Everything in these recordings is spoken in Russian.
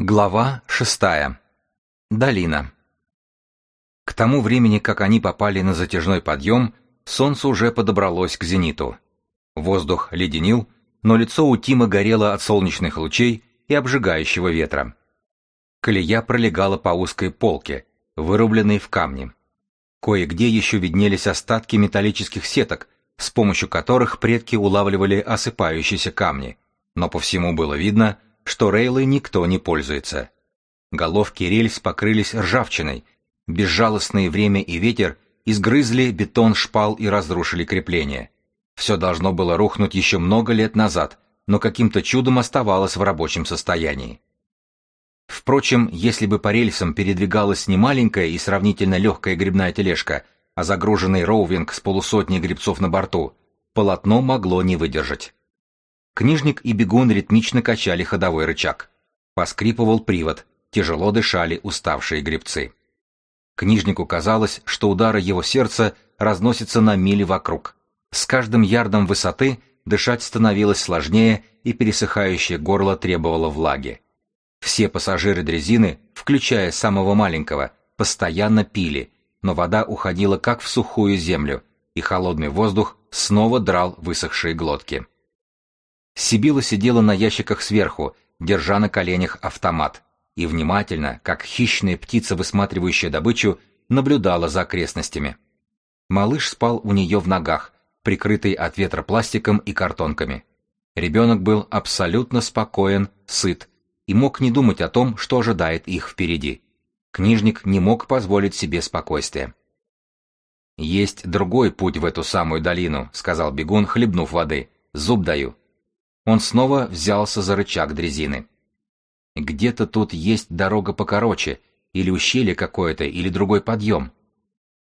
Глава шестая. Долина. К тому времени, как они попали на затяжной подъем, солнце уже подобралось к зениту. Воздух леденил, но лицо у Тима горело от солнечных лучей и обжигающего ветра. Колея пролегала по узкой полке, вырубленной в камне. Кое-где еще виднелись остатки металлических сеток, с помощью которых предки улавливали осыпающиеся камни, но по всему было видно, что рейлы никто не пользуется. Головки рельс покрылись ржавчиной, безжалостное время и ветер изгрызли бетон шпал и разрушили крепления. Все должно было рухнуть еще много лет назад, но каким-то чудом оставалось в рабочем состоянии. Впрочем, если бы по рельсам передвигалась не маленькая и сравнительно легкая грибная тележка, а загруженный роувинг с полусотней грибцов на борту, полотно могло не выдержать. Книжник и бегун ритмично качали ходовой рычаг. Поскрипывал привод, тяжело дышали уставшие гребцы. Книжнику казалось, что удары его сердца разносятся на мили вокруг. С каждым ярдом высоты дышать становилось сложнее, и пересыхающее горло требовало влаги. Все пассажиры дрезины, включая самого маленького, постоянно пили, но вода уходила как в сухую землю, и холодный воздух снова драл высохшие глотки. Сибила сидела на ящиках сверху, держа на коленях автомат, и внимательно, как хищная птица, высматривающая добычу, наблюдала за окрестностями. Малыш спал у нее в ногах, прикрытый от ветра пластиком и картонками. Ребенок был абсолютно спокоен, сыт, и мог не думать о том, что ожидает их впереди. Книжник не мог позволить себе спокойствия. «Есть другой путь в эту самую долину», — сказал бегун, хлебнув воды. «Зуб даю. Он снова взялся за рычаг дрезины. Где-то тут есть дорога покороче, или ущелье какое-то, или другой подъем.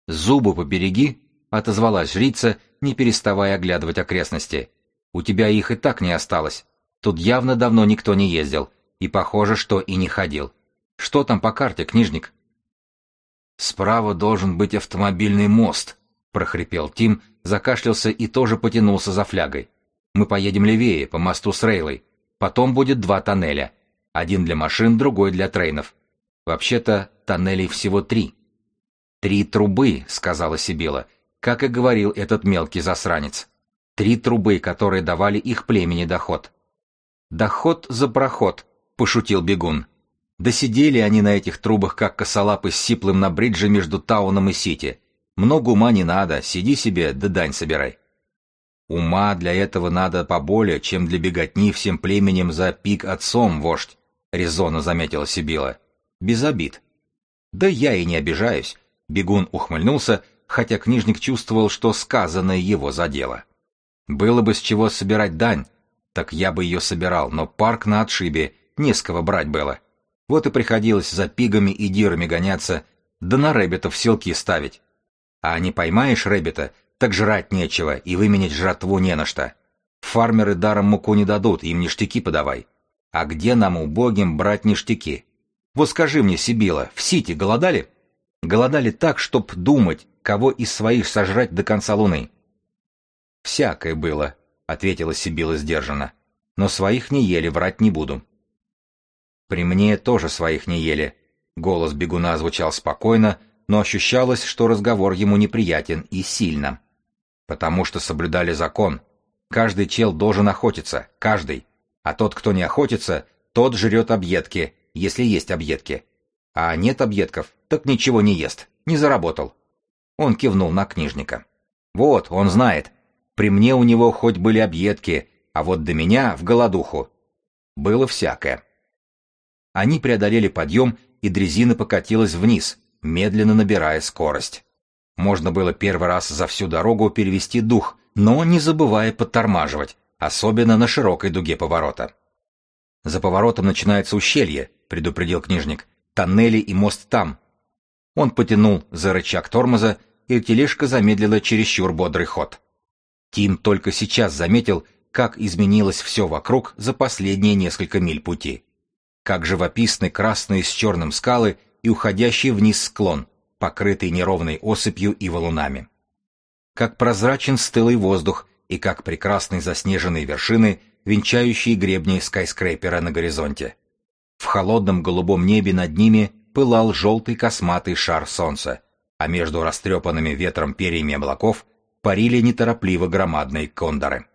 «Зубы побереги», — отозвалась жрица, не переставая оглядывать окрестности. «У тебя их и так не осталось. Тут явно давно никто не ездил, и похоже, что и не ходил. Что там по карте, книжник?» «Справа должен быть автомобильный мост», — прохрипел Тим, закашлялся и тоже потянулся за флягой. Мы поедем левее, по мосту с Рейлой. Потом будет два тоннеля. Один для машин, другой для трейнов. Вообще-то, тоннелей всего три. «Три трубы», — сказала Сибила, как и говорил этот мелкий засранец. Три трубы, которые давали их племени доход. «Доход за проход», — пошутил бегун. Досидели они на этих трубах, как косолапы с сиплым на бридже между Тауном и Сити. Много ума не надо, сиди себе, да дань собирай. Ума для этого надо поболее, чем для беготни всем племенем за пик отцом, вождь, — резонно заметила Сибила. Без обид. Да я и не обижаюсь. Бегун ухмыльнулся, хотя книжник чувствовал, что сказанное его задело. Было бы с чего собирать дань, так я бы ее собирал, но парк на отшибе, не с кого брать было. Вот и приходилось за пигами и дирами гоняться, да на рэббитов селки ставить. А не поймаешь рэббита, так жрать нечего, и выменять жратву не на что. Фармеры даром муку не дадут, им ништяки подавай. А где нам, убогим, брать ништяки? Вот скажи мне, Сибила, в Сити голодали? Голодали так, чтоб думать, кого из своих сожрать до конца луны. «Всякое было», — ответила Сибила сдержанно. «Но своих не ели, врать не буду». «При мне тоже своих не ели». Голос бегуна звучал спокойно, но ощущалось, что разговор ему неприятен и сильно. Потому что соблюдали закон. Каждый чел должен охотиться, каждый. А тот, кто не охотится, тот жрет объедки, если есть объедки. А нет объедков, так ничего не ест, не заработал. Он кивнул на книжника. Вот, он знает. При мне у него хоть были объедки, а вот до меня в голодуху. Было всякое. Они преодолели подъем, и дрезина покатилась вниз, медленно набирая скорость. Можно было первый раз за всю дорогу перевести дух, но не забывая подтормаживать, особенно на широкой дуге поворота. «За поворотом начинается ущелье», — предупредил книжник. «Тоннели и мост там». Он потянул за рычаг тормоза, и тележка замедлила чересчур бодрый ход. Тим только сейчас заметил, как изменилось все вокруг за последние несколько миль пути. Как живописны красные с черным скалы и уходящий вниз склон, покрытый неровной осыпью и валунами. Как прозрачен стылый воздух и как прекрасны заснеженные вершины, венчающие гребни скайскрейпера на горизонте. В холодном голубом небе над ними пылал желтый косматый шар солнца, а между растрепанными ветром перьями облаков парили неторопливо громадные кондоры.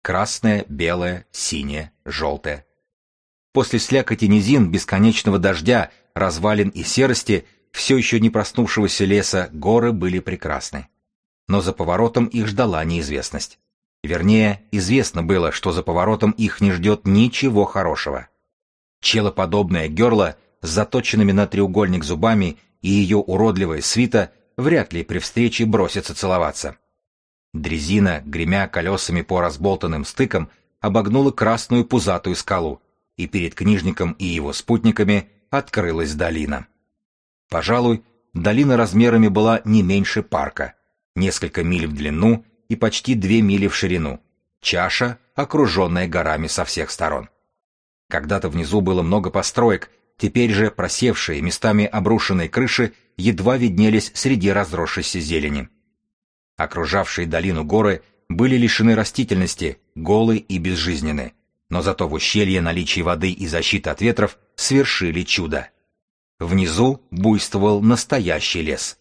Красное, белое, синее, желтое. После слякоти низин, бесконечного дождя, развалин и серости, все еще не проснувшегося леса, горы были прекрасны. Но за поворотом их ждала неизвестность. Вернее, известно было, что за поворотом их не ждет ничего хорошего. Челоподобная герла с заточенными на треугольник зубами и ее уродливая свита вряд ли при встрече бросятся целоваться. Дрезина, гремя колесами по разболтанным стыкам, обогнула красную пузатую скалу, и перед книжником и его спутниками открылась долина. Пожалуй, долина размерами была не меньше парка, несколько миль в длину и почти две мили в ширину, чаша, окруженная горами со всех сторон. Когда-то внизу было много построек, теперь же просевшие, местами обрушенные крыши едва виднелись среди разросшейся зелени. Окружавшие долину горы были лишены растительности, голы и безжизненны, но зато в ущелье наличие воды и защиты от ветров свершили чудо. Внизу буйствовал настоящий лес.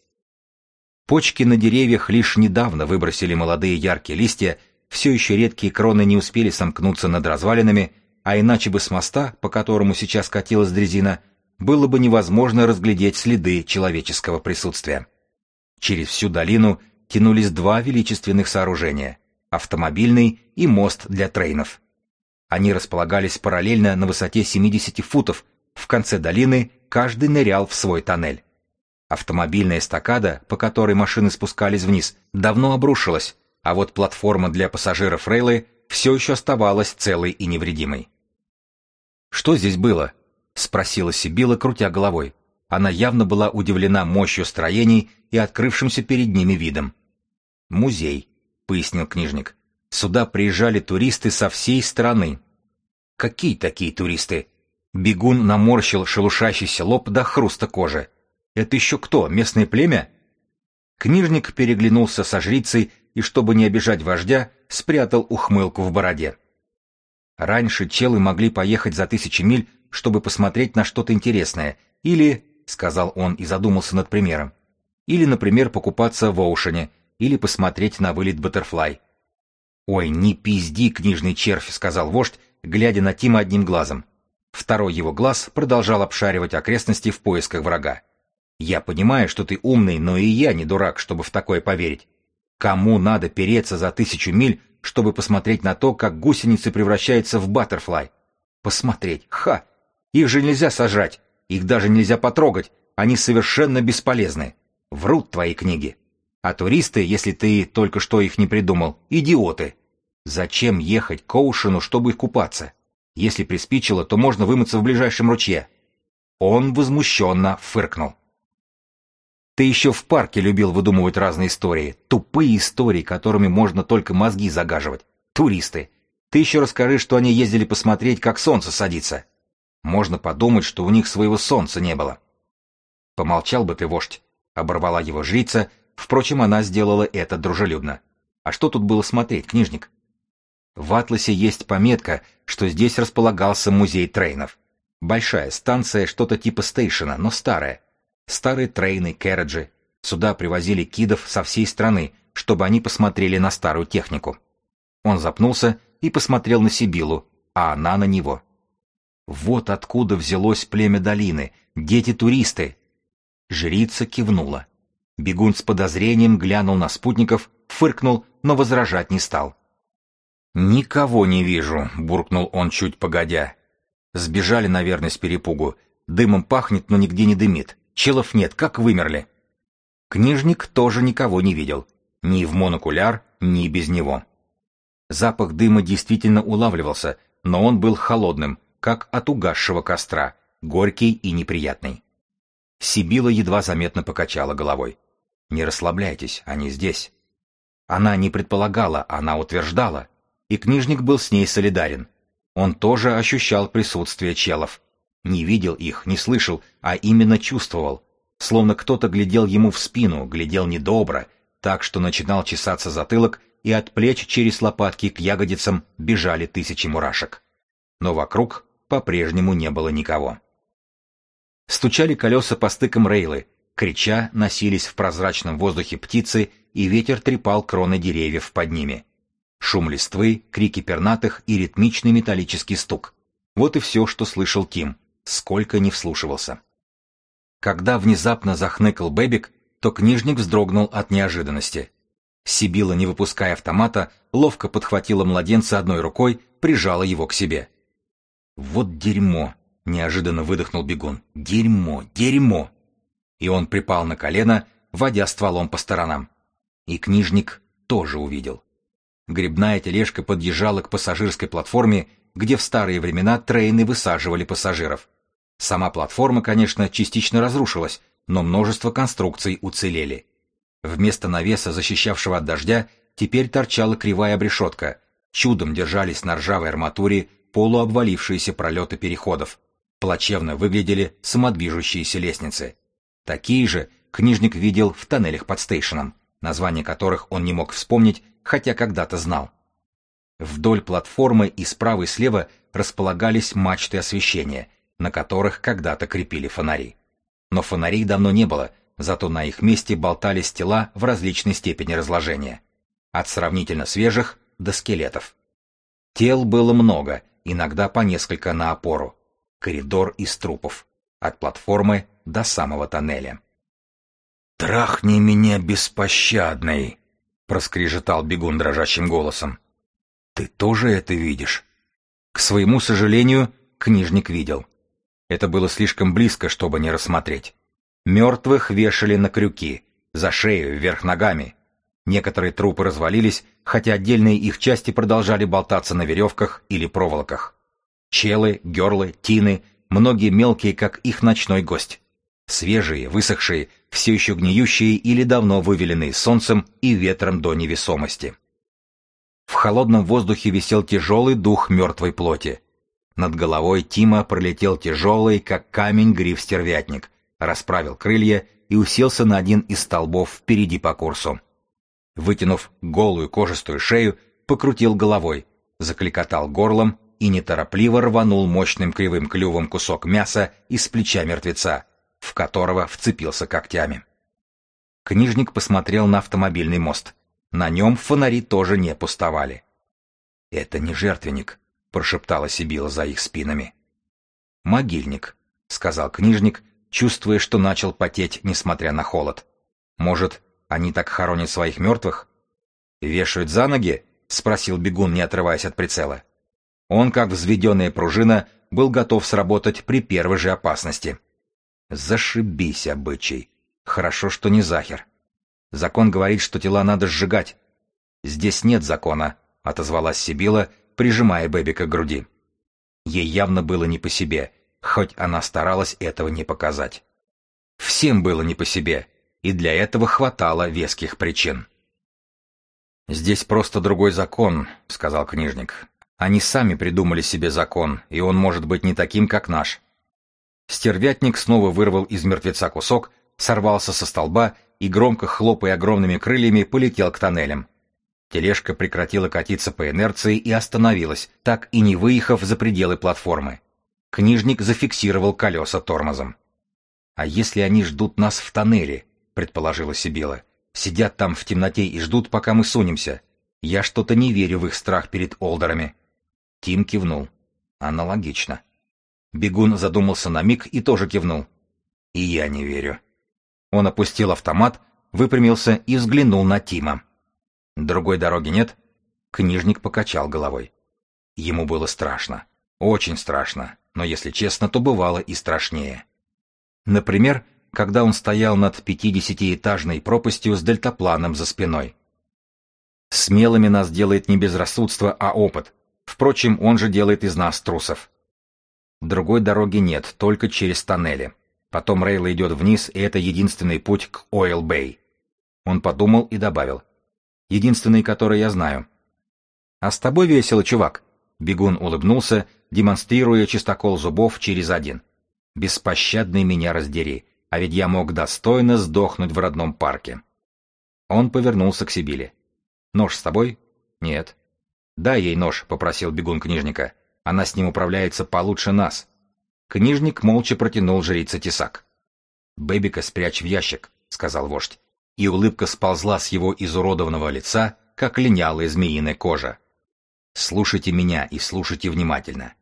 Почки на деревьях лишь недавно выбросили молодые яркие листья, все еще редкие кроны не успели сомкнуться над развалинами, а иначе бы с моста, по которому сейчас катилась дрезина, было бы невозможно разглядеть следы человеческого присутствия. Через всю долину тянулись два величественных сооружения – автомобильный и мост для трейнов. Они располагались параллельно на высоте 70 футов, в конце долины каждый нырял в свой тоннель. Автомобильная эстакада, по которой машины спускались вниз, давно обрушилась, а вот платформа для пассажиров Рейлы все еще оставалась целой и невредимой. «Что здесь было?» — спросила Сибила, крутя головой. Она явно была удивлена мощью строений и открывшимся перед ними видом. «Музей», — пояснил книжник. «Сюда приезжали туристы со всей страны». «Какие такие туристы?» Бегун наморщил шелушащийся лоб до хруста кожи. «Это еще кто, местное племя?» Книжник переглянулся со жрицей и, чтобы не обижать вождя, спрятал ухмылку в бороде. Раньше челы могли поехать за тысячи миль, чтобы посмотреть на что-то интересное, или, — сказал он и задумался над примером, или, например, покупаться в Оушене, или посмотреть на вылет Баттерфлай. «Ой, не пизди, книжный червь», — сказал вождь, глядя на Тима одним глазом. Второй его глаз продолжал обшаривать окрестности в поисках врага. «Я понимаю, что ты умный, но и я не дурак, чтобы в такое поверить. Кому надо переться за тысячу миль, чтобы посмотреть на то, как гусеницы превращаются в баттерфлай. Посмотреть, ха! Их же нельзя сажать, их даже нельзя потрогать, они совершенно бесполезны. Врут твои книги. А туристы, если ты только что их не придумал, идиоты. Зачем ехать к Оушену, чтобы купаться? Если приспичило, то можно вымыться в ближайшем ручье. Он возмущенно фыркнул. Ты еще в парке любил выдумывать разные истории. Тупые истории, которыми можно только мозги загаживать. Туристы. Ты еще расскажи, что они ездили посмотреть, как солнце садится. Можно подумать, что у них своего солнца не было. Помолчал бы ты, вождь. Оборвала его жрица. Впрочем, она сделала это дружелюбно. А что тут было смотреть, книжник? В атласе есть пометка, что здесь располагался музей трейнов. Большая станция, что-то типа стейшена, но старая. Старые трейны, керриджи. Сюда привозили кидов со всей страны, чтобы они посмотрели на старую технику. Он запнулся и посмотрел на Сибилу, а она на него. Вот откуда взялось племя долины, дети-туристы. Жрица кивнула. Бегун с подозрением глянул на спутников, фыркнул, но возражать не стал. «Никого не вижу», — буркнул он чуть погодя. Сбежали, наверное, с перепугу. Дымом пахнет, но нигде не дымит. Челов нет, как вымерли. Книжник тоже никого не видел. Ни в монокуляр, ни без него. Запах дыма действительно улавливался, но он был холодным, как от угасшего костра, горький и неприятный. Сибила едва заметно покачала головой. «Не расслабляйтесь, они здесь». Она не предполагала, она утверждала. И книжник был с ней солидарен. Он тоже ощущал присутствие челов. Не видел их, не слышал, а именно чувствовал. Словно кто-то глядел ему в спину, глядел недобро, так что начинал чесаться затылок, и от плеч через лопатки к ягодицам бежали тысячи мурашек. Но вокруг по-прежнему не было никого. Стучали колеса по стыкам рейлы, крича носились в прозрачном воздухе птицы, и ветер трепал кроны деревьев под ними. Шум листвы, крики пернатых и ритмичный металлический стук. Вот и все, что слышал Тим, сколько не вслушивался. Когда внезапно захныкал Бэбик, то книжник вздрогнул от неожиданности. Сибила, не выпуская автомата, ловко подхватила младенца одной рукой, прижала его к себе. «Вот дерьмо!» — неожиданно выдохнул бегун. «Дерьмо! Дерьмо!» И он припал на колено, водя стволом по сторонам. И книжник тоже увидел. Грибная тележка подъезжала к пассажирской платформе, где в старые времена трейны высаживали пассажиров. Сама платформа, конечно, частично разрушилась, но множество конструкций уцелели. Вместо навеса, защищавшего от дождя, теперь торчала кривая обрешетка. Чудом держались на ржавой арматуре полуобвалившиеся пролеты переходов. Плачевно выглядели самодвижущиеся лестницы. Такие же книжник видел в тоннелях под стейшеном, название которых он не мог вспомнить, хотя когда-то знал. Вдоль платформы и справа и слева располагались мачты освещения, на которых когда-то крепили фонари. Но фонарей давно не было, зато на их месте болтались тела в различной степени разложения. От сравнительно свежих до скелетов. Тел было много, иногда по несколько на опору. Коридор из трупов. От платформы до самого тоннеля. «Трахни меня, беспощадный!» — проскрежетал бегун дрожащим голосом. «Ты тоже это видишь?» К своему сожалению, книжник видел. Это было слишком близко, чтобы не рассмотреть. Мертвых вешали на крюки, за шею, вверх ногами. Некоторые трупы развалились, хотя отдельные их части продолжали болтаться на веревках или проволоках. Челы, герлы, тины, многие мелкие, как их ночной гость. Свежие, высохшие, все еще гниющие или давно вывеленные солнцем и ветром до невесомости. В холодном воздухе висел тяжелый дух мертвой плоти. Над головой Тима пролетел тяжелый, как камень, гриф-стервятник, расправил крылья и уселся на один из столбов впереди по курсу. Вытянув голую кожистую шею, покрутил головой, закликотал горлом и неторопливо рванул мощным кривым клювом кусок мяса из плеча мертвеца, в которого вцепился когтями. Книжник посмотрел на автомобильный мост. На нем фонари тоже не пустовали. «Это не жертвенник», — прошептала Сибила за их спинами. «Могильник», — сказал книжник, чувствуя, что начал потеть, несмотря на холод. «Может, они так хоронят своих мертвых?» «Вешают за ноги?» — спросил бегун, не отрываясь от прицела. Он, как взведенная пружина, был готов сработать при первой же опасности. «Зашибись, обычай! Хорошо, что не захер. Закон говорит, что тела надо сжигать. Здесь нет закона», — отозвалась Сибила, прижимая Бэбика к груди. Ей явно было не по себе — хоть она старалась этого не показать. Всем было не по себе, и для этого хватало веских причин. «Здесь просто другой закон», — сказал книжник. «Они сами придумали себе закон, и он может быть не таким, как наш». Стервятник снова вырвал из мертвеца кусок, сорвался со столба и, громко хлопая огромными крыльями, полетел к тоннелям. Тележка прекратила катиться по инерции и остановилась, так и не выехав за пределы платформы. Книжник зафиксировал колеса тормозом. «А если они ждут нас в тоннеле?» — предположила Сибила. «Сидят там в темноте и ждут, пока мы сунемся. Я что-то не верю в их страх перед Олдерами». Тим кивнул. «Аналогично». Бегун задумался на миг и тоже кивнул. «И я не верю». Он опустил автомат, выпрямился и взглянул на Тима. «Другой дороги нет?» Книжник покачал головой. Ему было страшно. Очень страшно но, если честно, то бывало и страшнее. Например, когда он стоял над пятидесятиэтажной пропастью с дельтапланом за спиной. Смелыми нас делает не безрассудство, а опыт. Впрочем, он же делает из нас трусов. Другой дороги нет, только через тоннели. Потом Рейла идет вниз, и это единственный путь к Ойл-Бэй. Он подумал и добавил. Единственный, который я знаю. А с тобой весело, чувак. Бегун улыбнулся, демонстрируя частокол зубов через один. «Беспощадный меня раздери, а ведь я мог достойно сдохнуть в родном парке». Он повернулся к Сибиле. «Нож с тобой?» «Нет». «Дай ей нож», — попросил бегун книжника. Она с ним управляется получше нас. Книжник молча протянул жрице тесак. «Бэбика спрячь в ящик», — сказал вождь. И улыбка сползла с его изуродованного лица, как линялая змеиная кожа. «Слушайте меня и слушайте внимательно.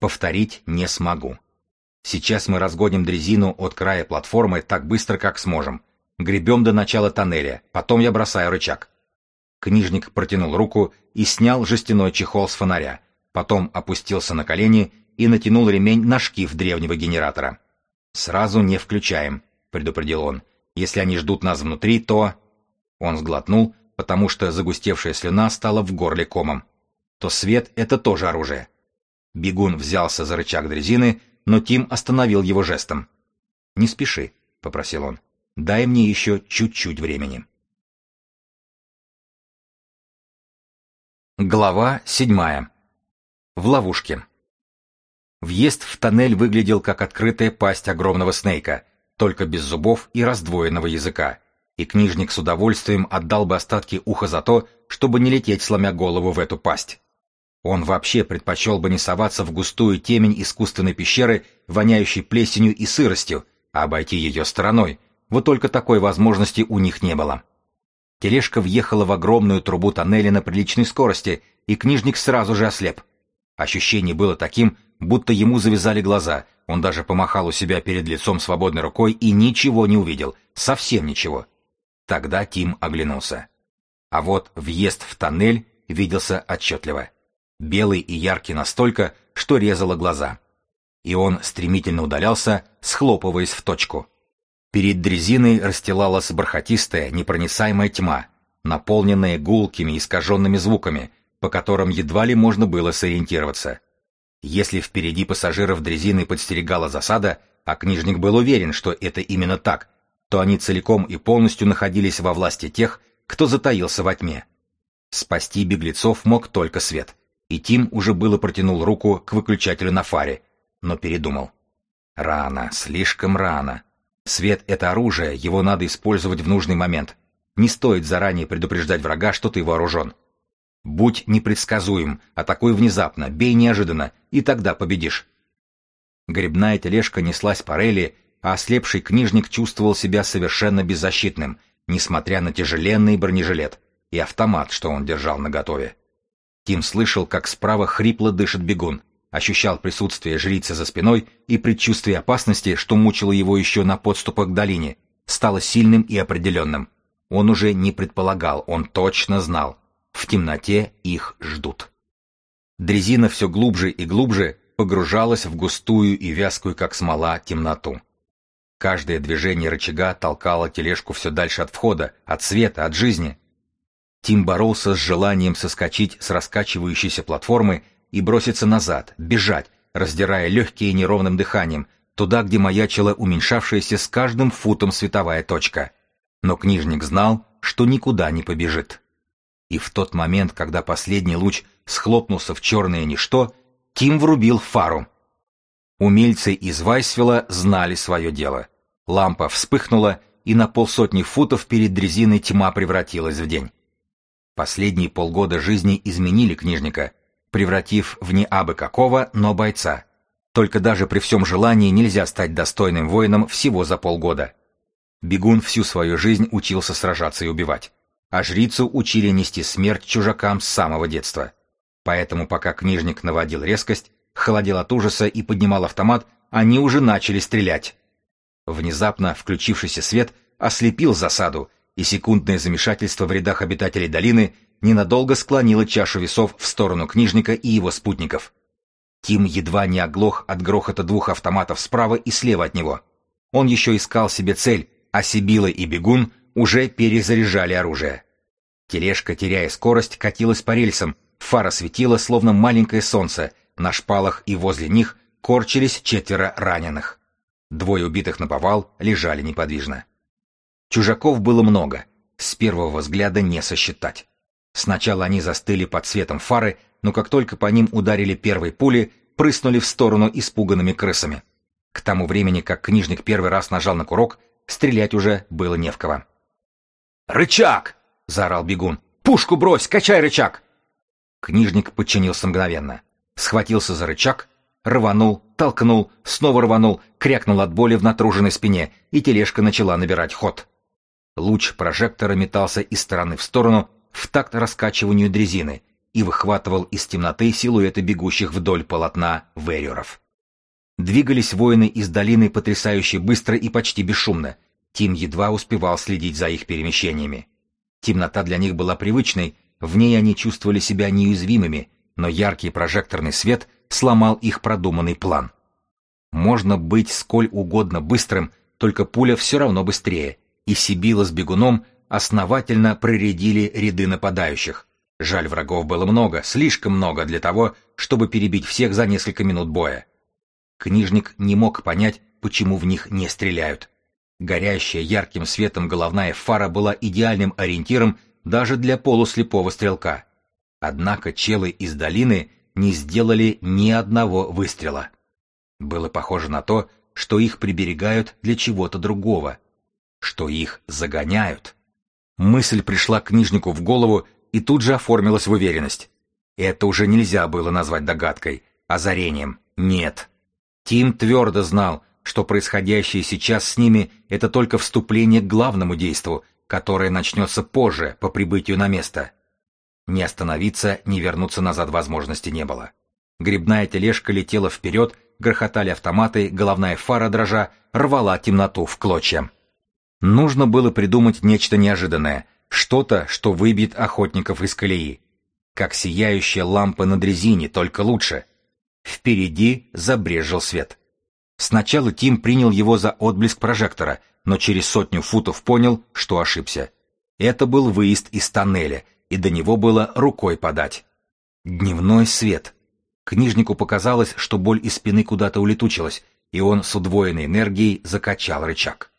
Повторить не смогу. Сейчас мы разгоним дрезину от края платформы так быстро, как сможем. Гребем до начала тоннеля, потом я бросаю рычаг. Книжник протянул руку и снял жестяной чехол с фонаря, потом опустился на колени и натянул ремень на шкив древнего генератора. «Сразу не включаем», — предупредил он. «Если они ждут нас внутри, то...» Он сглотнул, потому что загустевшая слюна стала в горле комом. «То свет — это тоже оружие». Бегун взялся за рычаг дрезины, но Тим остановил его жестом. «Не спеши», — попросил он. «Дай мне еще чуть-чуть времени». Глава седьмая. В ловушке. Въезд в тоннель выглядел как открытая пасть огромного снейка, только без зубов и раздвоенного языка, и книжник с удовольствием отдал бы остатки уха за то, чтобы не лететь, сломя голову в эту пасть. Он вообще предпочел бы не соваться в густую темень искусственной пещеры, воняющей плесенью и сыростью, а обойти ее стороной, вот только такой возможности у них не было. Тележка въехала в огромную трубу тоннеля на приличной скорости, и книжник сразу же ослеп. Ощущение было таким, будто ему завязали глаза, он даже помахал у себя перед лицом свободной рукой и ничего не увидел, совсем ничего. Тогда Тим оглянулся. А вот въезд в тоннель виделся отчетливо. Белый и яркий настолько, что резало глаза. И он стремительно удалялся, схлопываясь в точку. Перед дрезиной расстилалась бархатистая, непроницаемая тьма, наполненная гулкими, искаженными звуками, по которым едва ли можно было сориентироваться. Если впереди пассажиров дрезины подстерегала засада, а книжник был уверен, что это именно так, то они целиком и полностью находились во власти тех, кто затаился во тьме. Спасти беглецов мог только свет, и Тим уже было протянул руку к выключателю на фаре, но передумал. Рано, слишком рано. Свет — это оружие, его надо использовать в нужный момент. Не стоит заранее предупреждать врага, что ты вооружен. Будь непредсказуем, атакуй внезапно, бей неожиданно, и тогда победишь. Грибная тележка неслась по рели, а ослепший книжник чувствовал себя совершенно беззащитным, несмотря на тяжеленный бронежилет и автомат, что он держал наготове. Тим слышал, как справа хрипло дышит бегун, ощущал присутствие жрицы за спиной, и предчувствие опасности, что мучило его еще на подступах к долине, стало сильным и определенным. Он уже не предполагал, он точно знал. В темноте их ждут. Дрезина все глубже и глубже погружалась в густую и вязкую, как смола, темноту. Каждое движение рычага толкало тележку все дальше от входа, от света, от жизни. Тим боролся с желанием соскочить с раскачивающейся платформы и броситься назад, бежать, раздирая легкие неровным дыханием, туда, где маячила уменьшавшаяся с каждым футом световая точка. Но книжник знал, что никуда не побежит. И в тот момент, когда последний луч схлопнулся в черное ничто, Тим врубил фару. Умельцы из Вайсвилла знали свое дело. Лампа вспыхнула, и на полсотни футов перед дрезиной тьма превратилась в день. Последние полгода жизни изменили книжника, превратив в не абы какого, но бойца. Только даже при всем желании нельзя стать достойным воином всего за полгода. Бегун всю свою жизнь учился сражаться и убивать, а жрицу учили нести смерть чужакам с самого детства. Поэтому пока книжник наводил резкость, холодел от ужаса и поднимал автомат, они уже начали стрелять. Внезапно включившийся свет ослепил засаду, и секундное замешательство в рядах обитателей долины ненадолго склонила чашу весов в сторону книжника и его спутников. Тим едва не оглох от грохота двух автоматов справа и слева от него. Он еще искал себе цель, а Сибила и Бегун уже перезаряжали оружие. Тележка, теряя скорость, катилась по рельсам, фара светила, словно маленькое солнце, на шпалах и возле них корчились четверо раненых. Двое убитых на повал лежали неподвижно. Чужаков было много, с первого взгляда не сосчитать. Сначала они застыли под светом фары, но как только по ним ударили первые пули, прыснули в сторону испуганными крысами. К тому времени, как книжник первый раз нажал на курок, стрелять уже было не в кого. «Рычаг!» — заорал бегун. «Пушку брось! Качай рычаг!» Книжник подчинился мгновенно. схватился за рычаг, рванул, толкнул, снова рванул, крякнул от боли в натруженной спине, и тележка начала набирать ход. Луч прожектора метался из стороны в сторону в такт раскачиванию дрезины и выхватывал из темноты силуэты бегущих вдоль полотна вериоров. Двигались воины из долины потрясающе быстро и почти бесшумно. Тим едва успевал следить за их перемещениями. Темнота для них была привычной, в ней они чувствовали себя неуязвимыми, но яркий прожекторный свет сломал их продуманный план. Можно быть сколь угодно быстрым, только пуля все равно быстрее, и Сибила с бегуном основательно проредили ряды нападающих. Жаль, врагов было много, слишком много для того, чтобы перебить всех за несколько минут боя. Книжник не мог понять, почему в них не стреляют. Горящая ярким светом головная фара была идеальным ориентиром даже для полуслепого стрелка. Однако челы из долины не сделали ни одного выстрела. Было похоже на то, что их приберегают для чего-то другого, что их загоняют. Мысль пришла книжнику в голову и тут же оформилась в уверенность. Это уже нельзя было назвать догадкой, озарением. Нет. Тим твердо знал, что происходящее сейчас с ними — это только вступление к главному действу, которое начнется позже, по прибытию на место. Не остановиться, не вернуться назад возможности не было. Грибная тележка летела вперед, грохотали автоматы, головная фара дрожа рвала темноту в клочья. Нужно было придумать нечто неожиданное, что-то, что выбьет охотников из колеи. Как сияющая лампа на дрезине, только лучше. Впереди забрежил свет. Сначала Тим принял его за отблеск прожектора, но через сотню футов понял, что ошибся. Это был выезд из тоннеля, и до него было рукой подать. Дневной свет. Книжнику показалось, что боль из спины куда-то улетучилась, и он с удвоенной энергией закачал рычаг.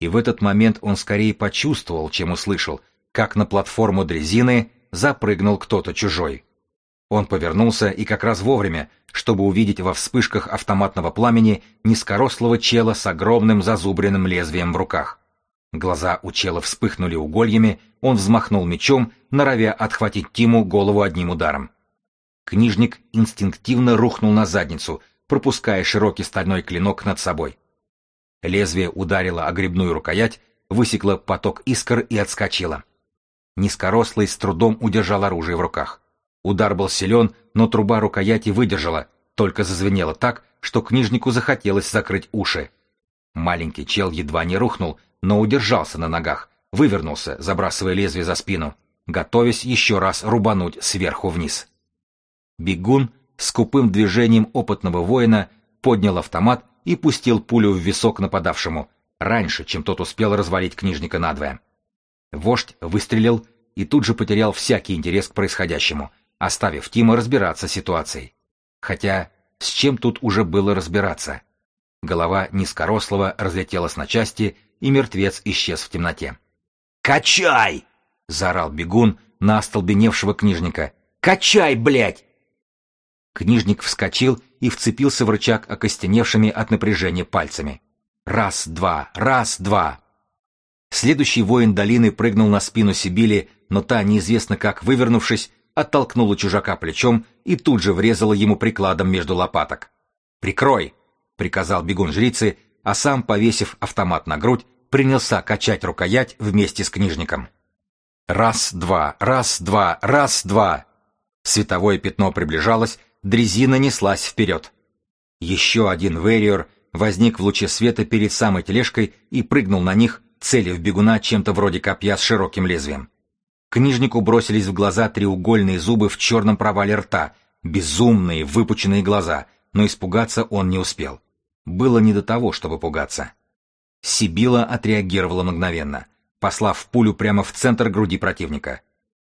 И в этот момент он скорее почувствовал, чем услышал, как на платформу дрезины запрыгнул кто-то чужой. Он повернулся и как раз вовремя, чтобы увидеть во вспышках автоматного пламени низкорослого чела с огромным зазубренным лезвием в руках. Глаза у чела вспыхнули угольями, он взмахнул мечом, норовя отхватить Тиму голову одним ударом. Книжник инстинктивно рухнул на задницу, пропуская широкий стальной клинок над собой. Лезвие ударило о грибную рукоять, высекло поток искр и отскочило. Низкорослый с трудом удержал оружие в руках. Удар был силен, но труба рукояти выдержала, только зазвенела так, что книжнику захотелось закрыть уши. Маленький чел едва не рухнул, но удержался на ногах, вывернулся, забрасывая лезвие за спину, готовясь еще раз рубануть сверху вниз. Бегун скупым движением опытного воина поднял автомат и пустил пулю в висок нападавшему, раньше, чем тот успел развалить книжника надвое. Вождь выстрелил и тут же потерял всякий интерес к происходящему — оставив Тима разбираться с ситуацией. Хотя с чем тут уже было разбираться? Голова низкорослого разлетелась на части, и мертвец исчез в темноте. «Качай!» — заорал бегун на остолбеневшего книжника. «Качай, блядь!» Книжник вскочил и вцепился в рычаг окостеневшими от напряжения пальцами. Раз, два, раз, два. Следующий воин долины прыгнул на спину Сибили, но та, неизвестно как вывернувшись, оттолкнула чужака плечом и тут же врезала ему прикладом между лопаток. «Прикрой!» — приказал бегун жрицы, а сам, повесив автомат на грудь, принялся качать рукоять вместе с книжником. Раз-два, раз-два, раз-два. Световое пятно приближалось, дрезина неслась вперед. Еще один Вериор возник в луче света перед самой тележкой и прыгнул на них, целив бегуна чем-то вроде копья с широким лезвием. Книжнику бросились в глаза треугольные зубы в черном провале рта, безумные выпученные глаза, но испугаться он не успел. Было не до того, чтобы пугаться. Сибила отреагировала мгновенно, послав пулю прямо в центр груди противника.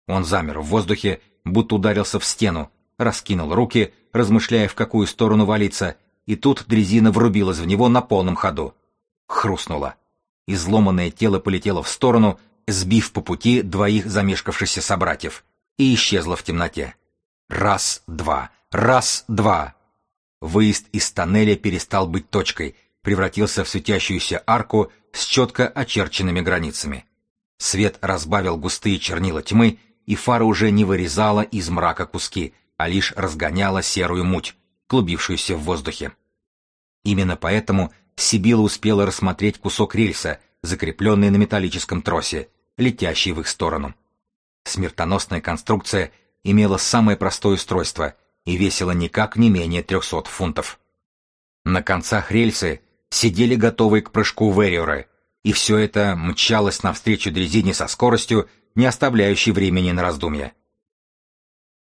Он замер в воздухе, будто ударился в стену, раскинул руки, размышляя, в какую сторону валиться, и тут дрезина врубилась в него на полном ходу. Хрустнуло. Изломанное тело полетело в сторону, сбив по пути двоих замешкавшихся собратьев, и исчезла в темноте. Раз, два, раз, два. Выезд из тоннеля перестал быть точкой, превратился в светящуюся арку с четко очерченными границами. Свет разбавил густые чернила тьмы, и фара уже не вырезала из мрака куски, а лишь разгоняла серую муть, клубившуюся в воздухе. Именно поэтому Сибила успела рассмотреть кусок рельса, закрепленный на металлическом тросе, летящий в их сторону. Смертоносная конструкция имела самое простое устройство и весила никак не менее 300 фунтов. На концах рельсы сидели готовые к прыжку вериоры, и все это мчалось навстречу дрезине со скоростью, не оставляющей времени на раздумья.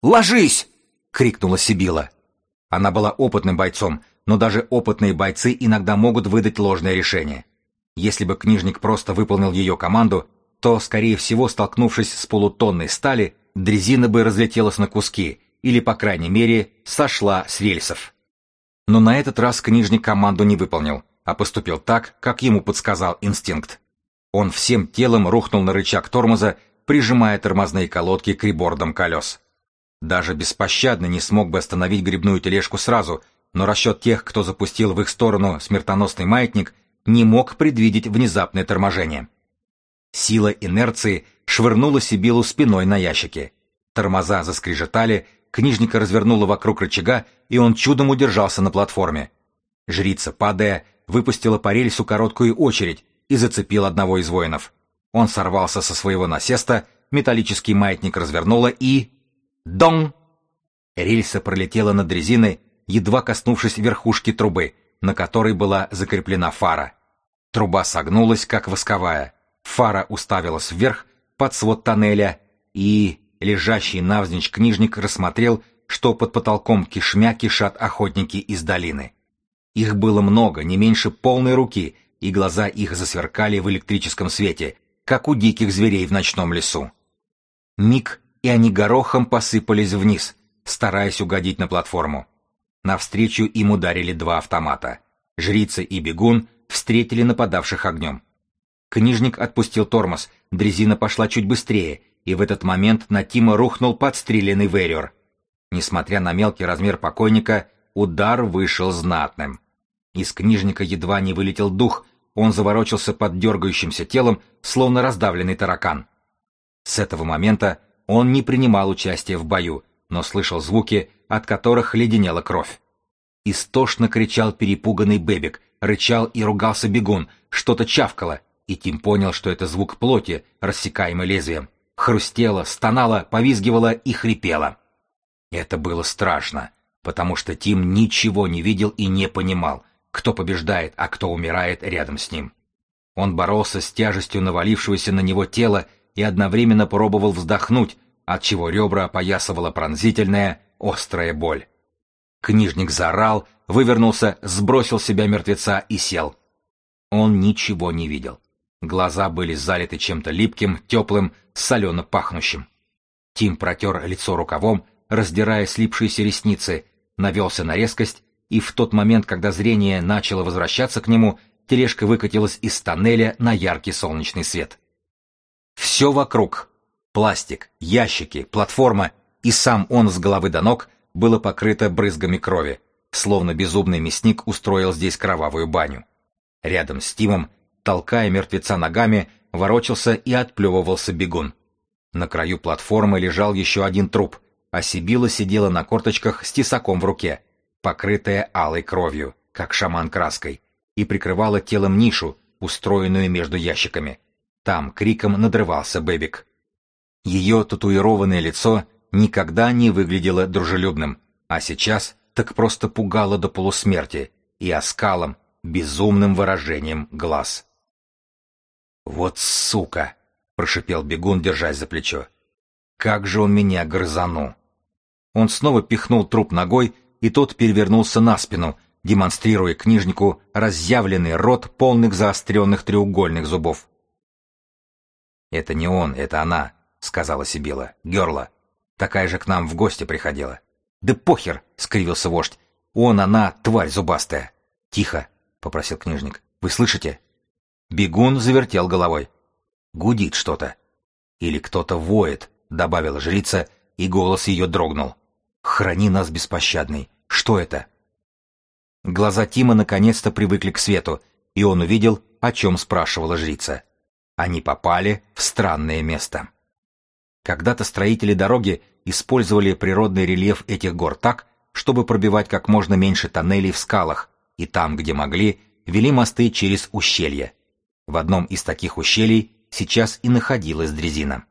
«Ложись!» — крикнула Сибила. Она была опытным бойцом, но даже опытные бойцы иногда могут выдать ложное решение. Если бы книжник просто выполнил ее команду, то, скорее всего, столкнувшись с полутонной стали, дрезина бы разлетелась на куски или, по крайней мере, сошла с рельсов. Но на этот раз книжник команду не выполнил, а поступил так, как ему подсказал инстинкт. Он всем телом рухнул на рычаг тормоза, прижимая тормозные колодки к ребордам колес. Даже беспощадно не смог бы остановить грибную тележку сразу, но расчет тех, кто запустил в их сторону смертоносный маятник, не мог предвидеть внезапное торможение. Сила инерции швырнула Сибилу спиной на ящики. Тормоза заскрежетали, книжника развернуло вокруг рычага, и он чудом удержался на платформе. Жрица, падая, выпустила по рельсу короткую очередь и зацепил одного из воинов. Он сорвался со своего насеста, металлический маятник развернуло и... Дон! Рельса пролетела над резиной, едва коснувшись верхушки трубы, на которой была закреплена фара. Труба согнулась, как восковая. Фара уставилась вверх, под свод тоннеля, и лежащий навзничь книжник рассмотрел, что под потолком кишмя кишат охотники из долины. Их было много, не меньше полной руки, и глаза их засверкали в электрическом свете, как у диких зверей в ночном лесу. Миг, и они горохом посыпались вниз, стараясь угодить на платформу. Навстречу им ударили два автомата. Жрица и бегун встретили нападавших огнем. Книжник отпустил тормоз, дрезина пошла чуть быстрее, и в этот момент на Тима рухнул подстреленный Вериор. Несмотря на мелкий размер покойника, удар вышел знатным. Из книжника едва не вылетел дух, он заворочился под дергающимся телом, словно раздавленный таракан. С этого момента он не принимал участия в бою, но слышал звуки, от которых леденела кровь. Истошно кричал перепуганный Бебик, рычал и ругался бегун, что-то чавкало, и Тим понял, что это звук плоти, рассекаемый лезвием. Хрустело, стонало, повизгивало и хрипело. Это было страшно, потому что Тим ничего не видел и не понимал, кто побеждает, а кто умирает рядом с ним. Он боролся с тяжестью навалившегося на него тела и одновременно пробовал вздохнуть, отчего ребра опоясывала пронзительная, острая боль. Книжник заорал, вывернулся, сбросил себя мертвеца и сел. Он ничего не видел. Глаза были залиты чем-то липким, теплым, солено пахнущим. Тим протер лицо рукавом, раздирая слипшиеся ресницы, навелся на резкость, и в тот момент, когда зрение начало возвращаться к нему, тележка выкатилась из тоннеля на яркий солнечный свет. Все вокруг — пластик, ящики, платформа и сам он с головы до ног — было покрыто брызгами крови, словно безумный мясник устроил здесь кровавую баню. Рядом с Тимом толкая мертвеца ногами, ворочался и отплевывался бегун. На краю платформы лежал еще один труп, а Сибила сидела на корточках с тесаком в руке, покрытая алой кровью, как шаман краской, и прикрывала телом нишу, устроенную между ящиками. Там криком надрывался Бэбик. Ее татуированное лицо никогда не выглядело дружелюбным, а сейчас так просто пугало до полусмерти и оскалом, безумным выражением глаз. «Вот сука!» — прошипел бегун, держась за плечо. «Как же он меня грызанул!» Он снова пихнул труп ногой, и тот перевернулся на спину, демонстрируя книжнику разъявленный рот полных заостренных треугольных зубов. «Это не он, это она», — сказала Сибила. «Герла. Такая же к нам в гости приходила». «Да похер!» — скривился вождь. «Он, она, тварь зубастая». «Тихо!» — попросил книжник. «Вы слышите?» Бегун завертел головой. Гудит что-то. Или кто-то воет, добавила жрица, и голос ее дрогнул. Храни нас, беспощадный. Что это? Глаза Тима наконец-то привыкли к свету, и он увидел, о чем спрашивала жрица. Они попали в странное место. Когда-то строители дороги использовали природный рельеф этих гор так, чтобы пробивать как можно меньше тоннелей в скалах, и там, где могли, вели мосты через ущелья. В одном из таких ущелий сейчас и находилась дрезина.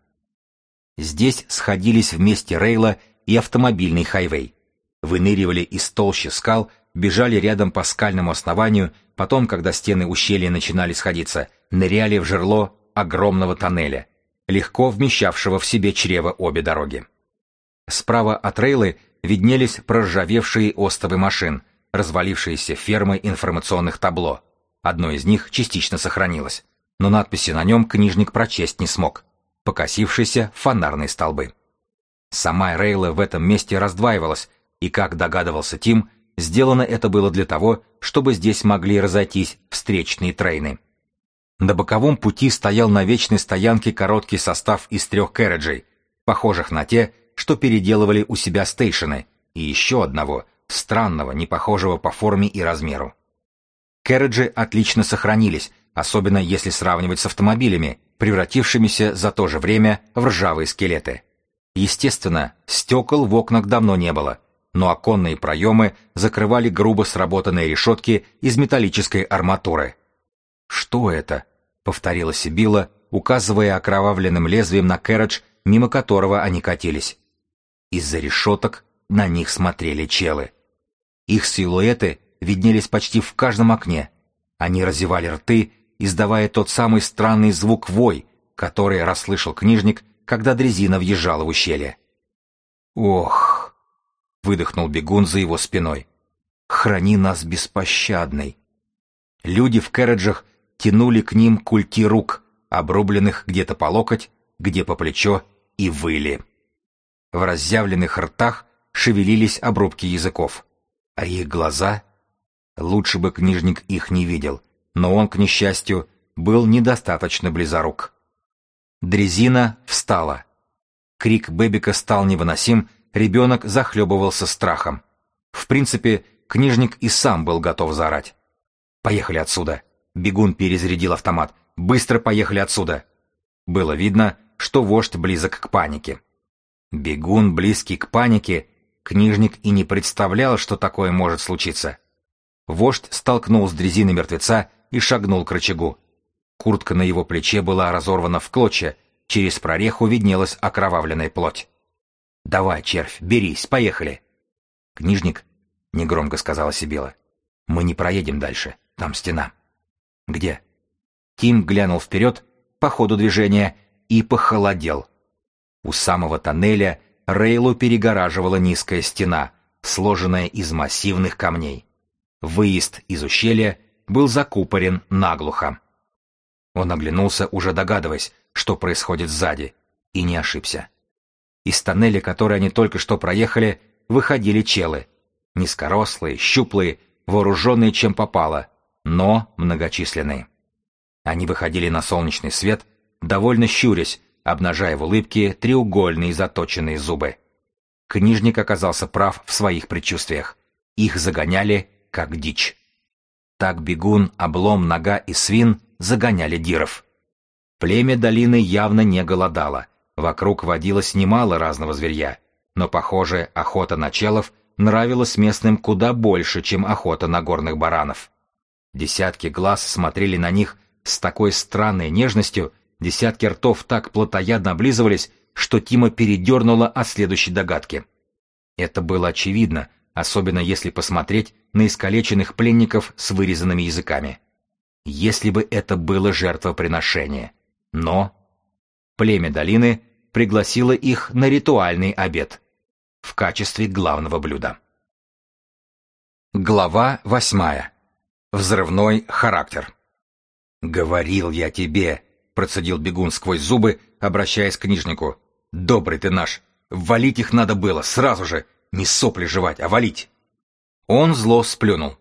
Здесь сходились вместе Рейла и автомобильный хайвей. Выныривали из толщи скал, бежали рядом по скальному основанию, потом, когда стены ущелья начинали сходиться, ныряли в жерло огромного тоннеля, легко вмещавшего в себе чрево обе дороги. Справа от Рейлы виднелись проржавевшие остовы машин, развалившиеся фермы информационных табло. Одно из них частично сохранилось, но надписи на нем книжник прочесть не смог. Покосившиеся фонарные столбы. Сама Рейла в этом месте раздваивалась, и, как догадывался Тим, сделано это было для того, чтобы здесь могли разойтись встречные трейны. На боковом пути стоял на вечной стоянке короткий состав из трех кэрриджей, похожих на те, что переделывали у себя стейшены, и еще одного, странного, не похожего по форме и размеру. Кэрриджи отлично сохранились, особенно если сравнивать с автомобилями, превратившимися за то же время в ржавые скелеты. Естественно, стекол в окнах давно не было, но оконные проемы закрывали грубо сработанные решетки из металлической арматуры. «Что это?» — повторила Сибила, указывая окровавленным лезвием на Кэрридж, мимо которого они катились. Из-за решеток на них смотрели челы. Их силуэты виднелись почти в каждом окне. Они разевали рты, издавая тот самый странный звук вой, который расслышал книжник, когда дрезина въезжала в ущелье. «Ох!» — выдохнул бегун за его спиной. «Храни нас беспощадный!» Люди в кэрриджах тянули к ним культи рук, обрубленных где-то по локоть, где по плечо, и выли. В разъявленных ртах шевелились обрубки языков, а их глаза... Лучше бы книжник их не видел, но он, к несчастью, был недостаточно близорук. Дрезина встала. Крик Бэбика стал невыносим, ребенок захлебывался страхом. В принципе, книжник и сам был готов заорать. «Поехали отсюда!» Бегун перезарядил автомат. «Быстро поехали отсюда!» Было видно, что вождь близок к панике. Бегун, близкий к панике, книжник и не представлял, что такое может случиться. Вождь столкнул с дрезины мертвеца и шагнул к рычагу. Куртка на его плече была разорвана в клочья, через прореху виднелась окровавленная плоть. «Давай, червь, берись, поехали!» «Книжник», — негромко сказала Сибила, — «мы не проедем дальше, там стена». «Где?» Тим глянул вперед, по ходу движения, и похолодел. У самого тоннеля Рейлу перегораживала низкая стена, сложенная из массивных камней. Выезд из ущелья был закупорен наглухо. Он оглянулся, уже догадываясь, что происходит сзади, и не ошибся. Из тоннеля, который они только что проехали, выходили челы. Низкорослые, щуплые, вооруженные чем попало, но многочисленные. Они выходили на солнечный свет, довольно щурясь, обнажая в улыбке треугольные заточенные зубы. Книжник оказался прав в своих предчувствиях. Их загоняли, как дичь. Так бегун, облом, нога и свин загоняли диров. Племя долины явно не голодало. Вокруг водилось немало разного зверья. Но, похоже, охота на челов нравилась местным куда больше, чем охота на горных баранов. Десятки глаз смотрели на них с такой странной нежностью, десятки ртов так плотоядно облизывались, что Тима передернула от следующей догадки. Это было очевидно, особенно если посмотреть на искалеченных пленников с вырезанными языками. Если бы это было жертвоприношение. Но племя долины пригласило их на ритуальный обед в качестве главного блюда. Глава восьмая. Взрывной характер. «Говорил я тебе», — процедил бегун сквозь зубы, обращаясь к книжнику. «Добрый ты наш! Валить их надо было, сразу же! Не сопли жевать, а валить!» Он зло сплюнул.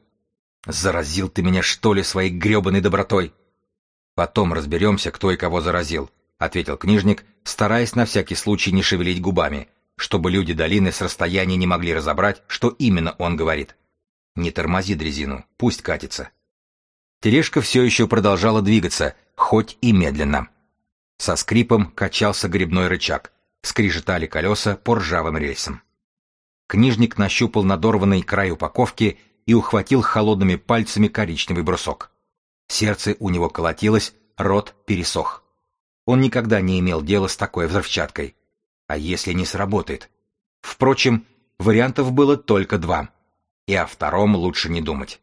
«Заразил ты меня, что ли, своей гребаной добротой?» «Потом разберемся, кто и кого заразил», — ответил книжник, стараясь на всякий случай не шевелить губами, чтобы люди долины с расстояния не могли разобрать, что именно он говорит. Не тормози дрезину, пусть катится. Тележка все еще продолжала двигаться, хоть и медленно. Со скрипом качался грибной рычаг. Скрижетали колеса по ржавым рельсам. Книжник нащупал надорванный край упаковки и ухватил холодными пальцами коричневый брусок. Сердце у него колотилось, рот пересох. Он никогда не имел дела с такой взрывчаткой. А если не сработает? Впрочем, вариантов было только два. И о втором лучше не думать.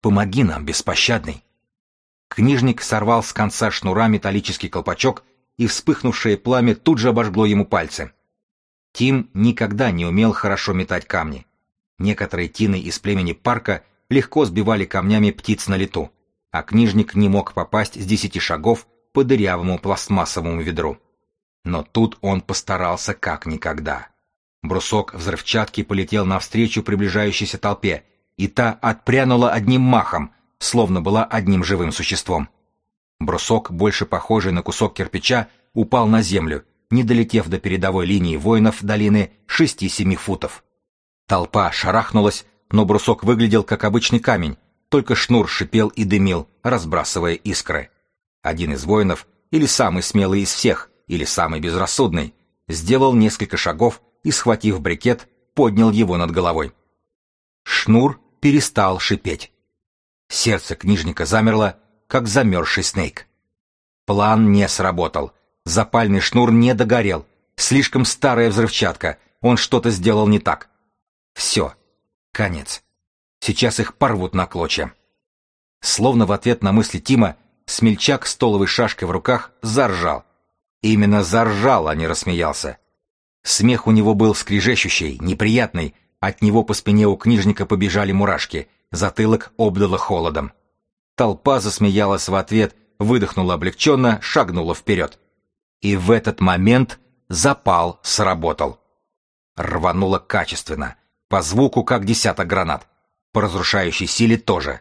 «Помоги нам, беспощадный!» Книжник сорвал с конца шнура металлический колпачок, и вспыхнувшее пламя тут же обожгло ему пальцы. Тим никогда не умел хорошо метать камни. Некоторые тины из племени парка легко сбивали камнями птиц на лету, а книжник не мог попасть с десяти шагов по дырявому пластмассовому ведру. Но тут он постарался как никогда. Брусок взрывчатки полетел навстречу приближающейся толпе, и та отпрянула одним махом, словно была одним живым существом. Брусок, больше похожий на кусок кирпича, упал на землю, не долетев до передовой линии воинов долины шести-семи футов. Толпа шарахнулась, но брусок выглядел как обычный камень, только шнур шипел и дымил, разбрасывая искры. Один из воинов, или самый смелый из всех, или самый безрассудный, сделал несколько шагов и, схватив брикет, поднял его над головой. Шнур перестал шипеть. Сердце книжника замерло, как замерзший снейк. План не сработал. Запальный шнур не догорел. Слишком старая взрывчатка. Он что-то сделал не так. Все. Конец. Сейчас их порвут на клочья. Словно в ответ на мысли Тима, смельчак с столовой шашкой в руках заржал. Именно заржал, а не рассмеялся. Смех у него был скрижещущий, неприятный, от него по спине у книжника побежали мурашки, затылок обдало холодом. Толпа засмеялась в ответ, выдохнула облегченно, шагнула вперед. И в этот момент запал сработал. Рвануло качественно, по звуку как десяток гранат, по разрушающей силе тоже.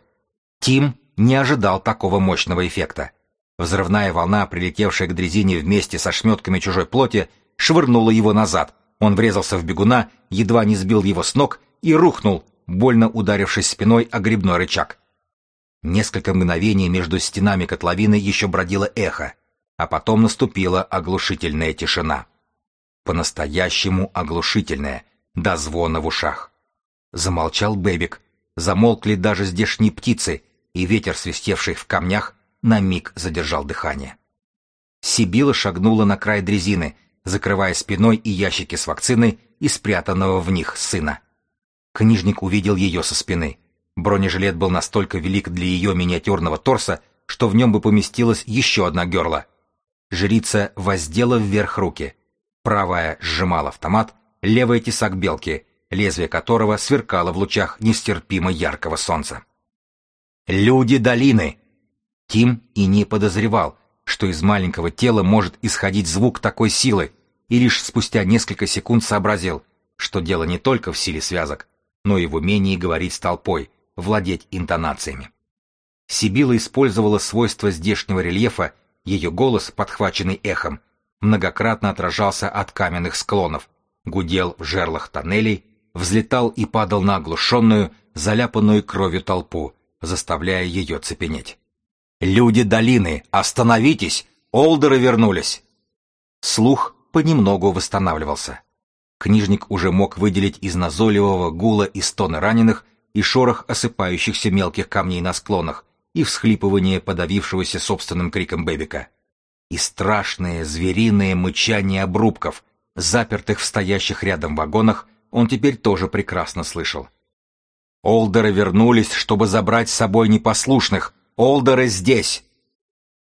Тим не ожидал такого мощного эффекта. Взрывная волна, прилетевшая к дрезине вместе со шметками чужой плоти, швырнула его назад. Он врезался в бегуна, едва не сбил его с ног и рухнул, больно ударившись спиной о грибной рычаг. Несколько мгновений между стенами котловины еще бродило эхо, а потом наступила оглушительная тишина. По-настоящему оглушительная, до звона в ушах. Замолчал Бэбик, замолкли даже здешние птицы, и ветер, свистевший в камнях, на миг задержал дыхание. Сибила шагнула на край дрезины, закрывая спиной и ящики с вакциной и спрятанного в них сына. Книжник увидел ее со спины. Бронежилет был настолько велик для ее миниатюрного торса, что в нем бы поместилась еще одна герла. Жрица воздела вверх руки. Правая сжимала автомат, левая тесак белки, лезвие которого сверкало в лучах нестерпимо яркого солнца. «Люди долины!» Тим и не подозревал, что из маленького тела может исходить звук такой силы, и лишь спустя несколько секунд сообразил, что дело не только в силе связок, но и в умении говорить с толпой, владеть интонациями. Сибила использовала свойства здешнего рельефа, ее голос, подхваченный эхом, многократно отражался от каменных склонов, гудел в жерлах тоннелей, взлетал и падал на оглушенную, заляпанную кровью толпу, заставляя ее цепенеть. «Люди долины, остановитесь! Олдеры вернулись!» Слух понемногу восстанавливался. Книжник уже мог выделить из назойливого гула и стона раненых и шорох осыпающихся мелких камней на склонах и всхлипывание подавившегося собственным криком Бэбика. И страшное звериное мычание обрубков, запертых в стоящих рядом вагонах, он теперь тоже прекрасно слышал. Олдеры вернулись, чтобы забрать с собой непослушных. Олдеры здесь!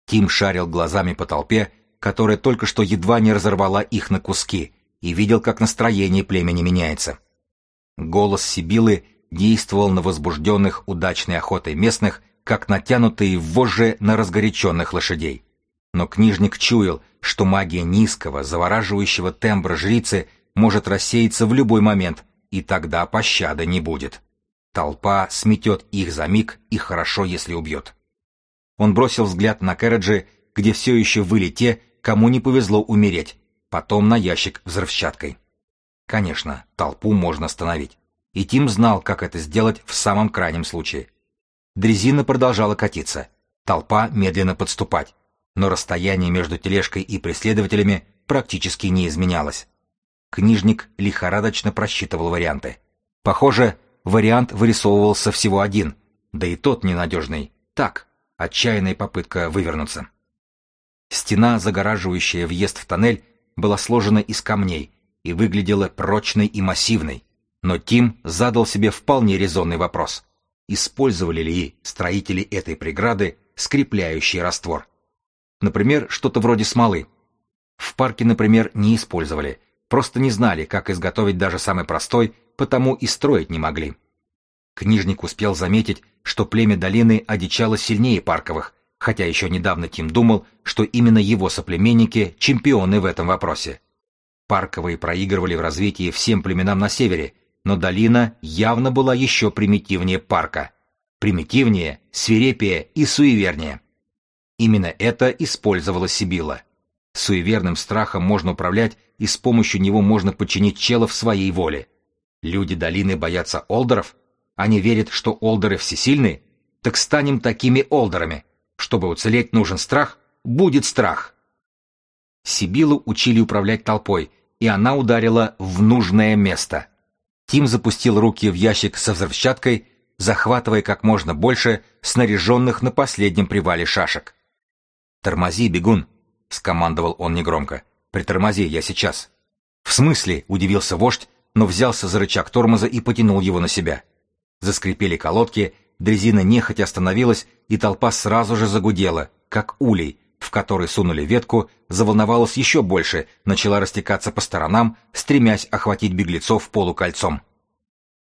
Тим шарил глазами по толпе, которая только что едва не разорвала их на куски, и видел, как настроение племени меняется. Голос Сибилы действовал на возбужденных удачной охотой местных, как натянутые вожжи на разгоряченных лошадей. Но книжник чуял, что магия низкого, завораживающего тембра жрицы может рассеяться в любой момент, и тогда пощады не будет. Толпа сметет их за миг, и хорошо, если убьет. Он бросил взгляд на Кэраджи, где все еще выли те, кому не повезло умереть, потом на ящик взрывчаткой. Конечно, толпу можно остановить. И Тим знал, как это сделать в самом крайнем случае. Дрезина продолжала катиться, толпа медленно подступать, но расстояние между тележкой и преследователями практически не изменялось. Книжник лихорадочно просчитывал варианты. Похоже, вариант вырисовывался всего один, да и тот ненадежный. Так, отчаянная попытка вывернуться. Стена, загораживающая въезд в тоннель, была сложена из камней и выглядела прочной и массивной, но Тим задал себе вполне резонный вопрос. Использовали ли строители этой преграды скрепляющий раствор? Например, что-то вроде смолы. В парке, например, не использовали, просто не знали, как изготовить даже самый простой, потому и строить не могли. Книжник успел заметить, что племя долины одичало сильнее парковых, хотя еще недавно Тим думал, что именно его соплеменники – чемпионы в этом вопросе. Парковые проигрывали в развитии всем племенам на севере, но долина явно была еще примитивнее парка. Примитивнее, свирепее и суевернее. Именно это использовала Сибила. Суеверным страхом можно управлять, и с помощью него можно подчинить челов своей воле. Люди долины боятся олдеров? Они верят, что олдеры всесильны? Так станем такими олдерами. Чтобы уцелеть, нужен страх? Будет страх. Сибилу учили управлять толпой, и она ударила в нужное место. Тим запустил руки в ящик со взрывчаткой, захватывая как можно больше снаряженных на последнем привале шашек. «Тормози, бегун!» — скомандовал он негромко. «Притормози, я сейчас». «В смысле?» — удивился вождь, но взялся за рычаг тормоза и потянул его на себя. Заскрипели колодки, дрезина нехотя остановилась, и толпа сразу же загудела, как улей, в который сунули ветку, заволновалась еще больше, начала растекаться по сторонам, стремясь охватить беглецов полукольцом.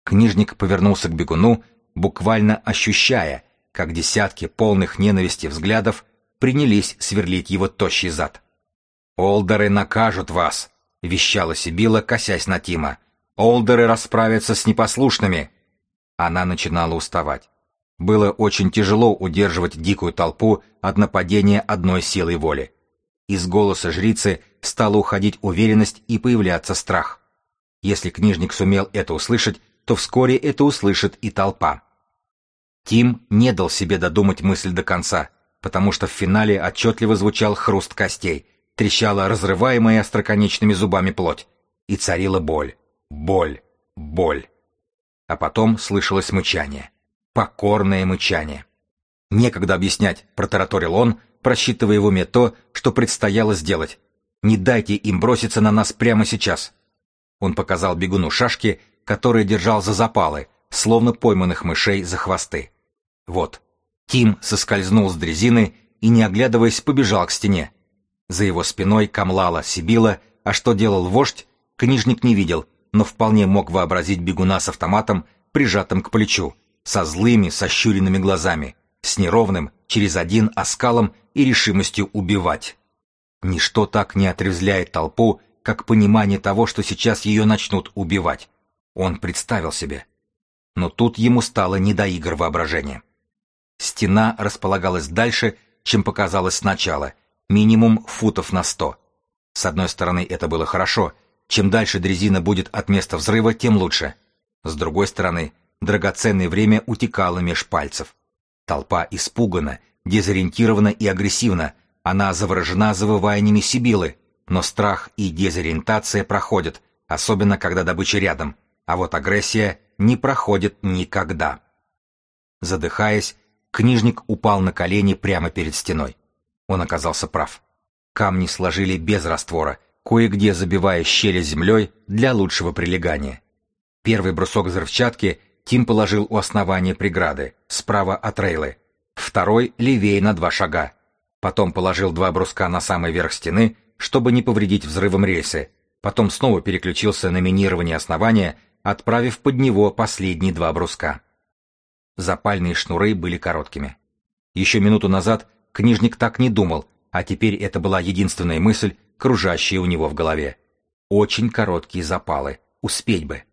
Книжник повернулся к бегуну, буквально ощущая, как десятки полных ненависти взглядов принялись сверлить его тощий зад. «Олдеры накажут вас!» — вещала Сибила, косясь на Тима. «Олдеры расправятся с непослушными!» Она начинала уставать. Было очень тяжело удерживать дикую толпу от нападения одной силой воли. Из голоса жрицы стала уходить уверенность и появляться страх. Если книжник сумел это услышать, то вскоре это услышит и толпа. Тим не дал себе додумать мысль до конца, потому что в финале отчетливо звучал хруст костей, трещала разрываемая остроконечными зубами плоть, и царила боль, боль, боль. А потом слышалось мычание, покорное мычание. Некогда объяснять, протараторил он, просчитывая в уме то, что предстояло сделать. Не дайте им броситься на нас прямо сейчас. Он показал бегуну шашки, которые держал за запалы, словно пойманных мышей за хвосты. Вот. Тим соскользнул с дрезины и, не оглядываясь, побежал к стене. За его спиной камлала Сибила, а что делал вождь, книжник не видел, но вполне мог вообразить бегуна с автоматом, прижатым к плечу, со злыми, сощуренными глазами, с неровным, через один оскалом и решимостью убивать. Ничто так не отрезвляет толпу, как понимание того, что сейчас ее начнут убивать. Он представил себе. Но тут ему стало не до игр воображения. Стена располагалась дальше, чем показалось сначала, минимум футов на сто. С одной стороны, это было хорошо. Чем дальше дрезина будет от места взрыва, тем лучше. С другой стороны, драгоценное время утекало меж пальцев. Толпа испугана, дезориентирована и агрессивна. Она заворожена завываниями Сибилы. Но страх и дезориентация проходят, особенно когда добыча рядом. А вот агрессия не проходит никогда. Задыхаясь, книжник упал на колени прямо перед стеной. Он оказался прав. Камни сложили без раствора, кое-где забивая щели землей для лучшего прилегания. Первый брусок взрывчатки Тим положил у основания преграды, справа от рейлы. Второй — левее на два шага. Потом положил два бруска на самый верх стены, чтобы не повредить взрывом рельсы. Потом снова переключился на минирование основания, отправив под него последние два бруска. Запальные шнуры были короткими. Еще минуту назад книжник так не думал, а теперь это была единственная мысль, кружащая у него в голове. Очень короткие запалы. Успеть бы.